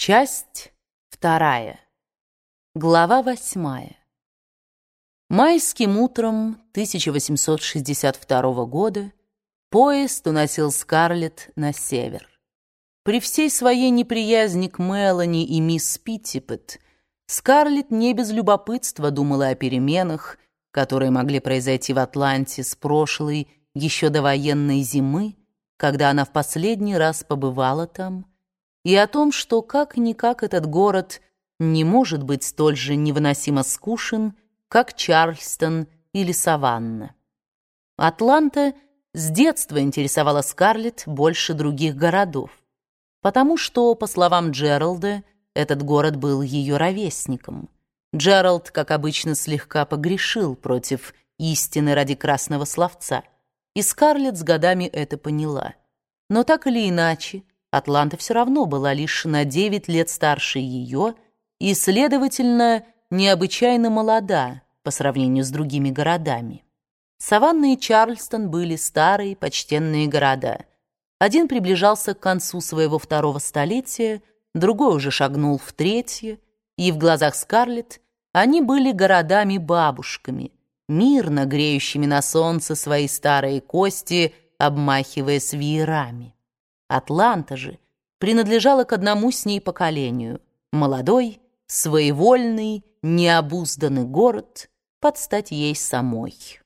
Часть вторая. Глава восьмая. Майским утром 1862 года поезд уносил Скарлетт на север. При всей своей неприязни к Мелани и мисс Питтипет Скарлетт не без любопытства думала о переменах, которые могли произойти в Атланте с прошлой, еще до военной зимы, когда она в последний раз побывала там, и о том, что как-никак этот город не может быть столь же невыносимо скушен, как Чарльстон или Саванна. Атланта с детства интересовала Скарлетт больше других городов, потому что, по словам Джералда, этот город был ее ровесником. Джеральд, как обычно, слегка погрешил против истины ради красного словца, и Скарлетт с годами это поняла. Но так или иначе, Атланта все равно была лишь на 9 лет старше ее и, следовательно, необычайно молода по сравнению с другими городами. Саванна и Чарльстон были старые, почтенные города. Один приближался к концу своего второго столетия, другой уже шагнул в третье, и в глазах Скарлетт они были городами-бабушками, мирно греющими на солнце свои старые кости, обмахиваясь веерами. Атланта же принадлежала к одному с ней поколению. Молодой, своевольный, необузданный город под стать ей самой.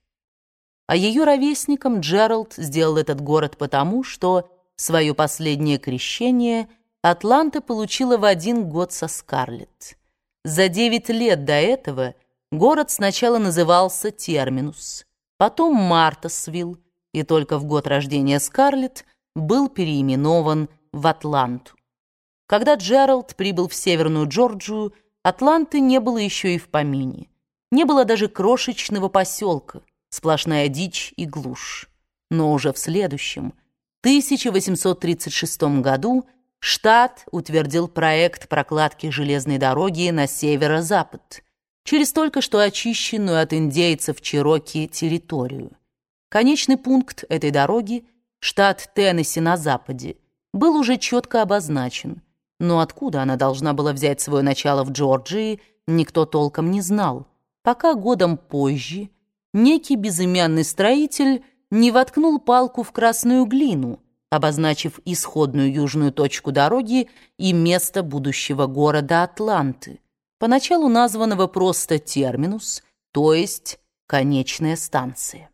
А ее ровесником Джеральд сделал этот город потому, что свое последнее крещение Атланта получила в один год со Скарлетт. За девять лет до этого город сначала назывался Терминус, потом Мартасвилл, и только в год рождения Скарлетт был переименован в Атланту. Когда Джеральд прибыл в Северную Джорджию, Атланты не было еще и в помине. Не было даже крошечного поселка, сплошная дичь и глушь. Но уже в следующем, 1836 году, штат утвердил проект прокладки железной дороги на северо-запад, через только что очищенную от индейцев Чироки территорию. Конечный пункт этой дороги – штат Теннесси на западе, был уже четко обозначен, но откуда она должна была взять свое начало в Джорджии, никто толком не знал, пока годом позже некий безымянный строитель не воткнул палку в красную глину, обозначив исходную южную точку дороги и место будущего города Атланты, поначалу названного просто терминус, то есть конечная станция.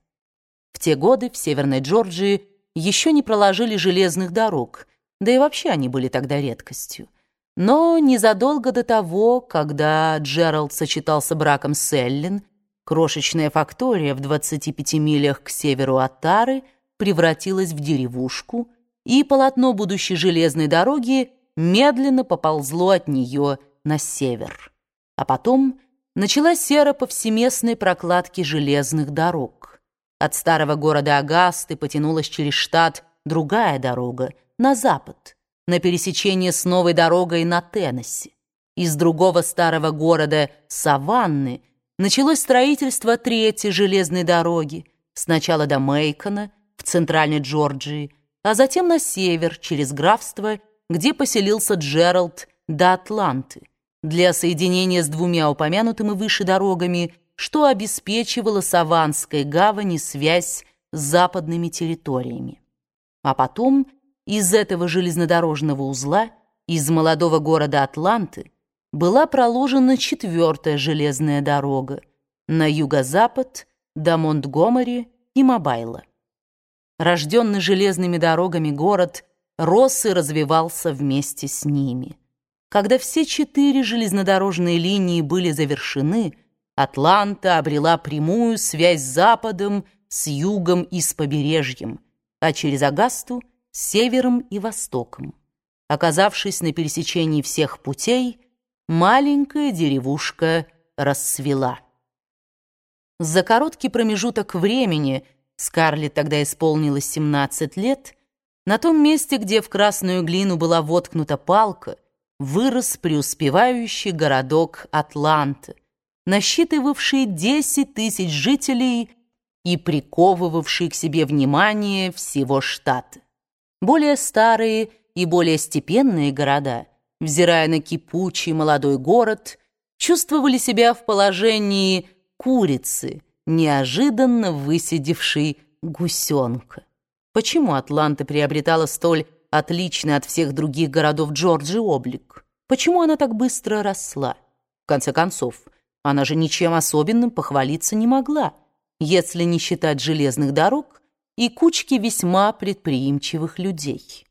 В те годы в Северной Джорджии еще не проложили железных дорог, да и вообще они были тогда редкостью. Но незадолго до того, когда Джеральд сочетался браком с Эллен, крошечная фактория в 25 милях к северу от Тары превратилась в деревушку, и полотно будущей железной дороги медленно поползло от нее на север. А потом началась сера повсеместной прокладки железных дорог. От старого города Агасты потянулась через штат другая дорога, на запад, на пересечение с новой дорогой на Теннесси. Из другого старого города Саванны началось строительство третьей железной дороги, сначала до Мейкона, в центральной Джорджии, а затем на север, через графство, где поселился Джеральд, до Атланты, для соединения с двумя упомянутыми выше дорогами – что обеспечивало Саванской гавани связь с западными территориями. А потом из этого железнодорожного узла, из молодого города Атланты, была проложена четвертая железная дорога на юго-запад до Монтгомери и Мобайла. Рожденный железными дорогами город рос и развивался вместе с ними. Когда все четыре железнодорожные линии были завершены – Атланта обрела прямую связь с Западом, с Югом и с побережьем, а через Агасту — с Севером и Востоком. Оказавшись на пересечении всех путей, маленькая деревушка расцвела. За короткий промежуток времени, Скарлетт тогда исполнилось 17 лет, на том месте, где в красную глину была воткнута палка, вырос преуспевающий городок Атланта, насчитывавший 10 тысяч жителей и приковывавший к себе внимание всего штата. Более старые и более степенные города взирая на кипучий молодой город, чувствовали себя в положении курицы, неожиданно высидевшей гусенка. Почему Атланта приобретала столь отличный от всех других городов Джорджии облик? Почему она так быстро росла? В конце концов, она же ничем особенным похвалиться не могла, если не считать железных дорог и кучки весьма предприимчивых людей.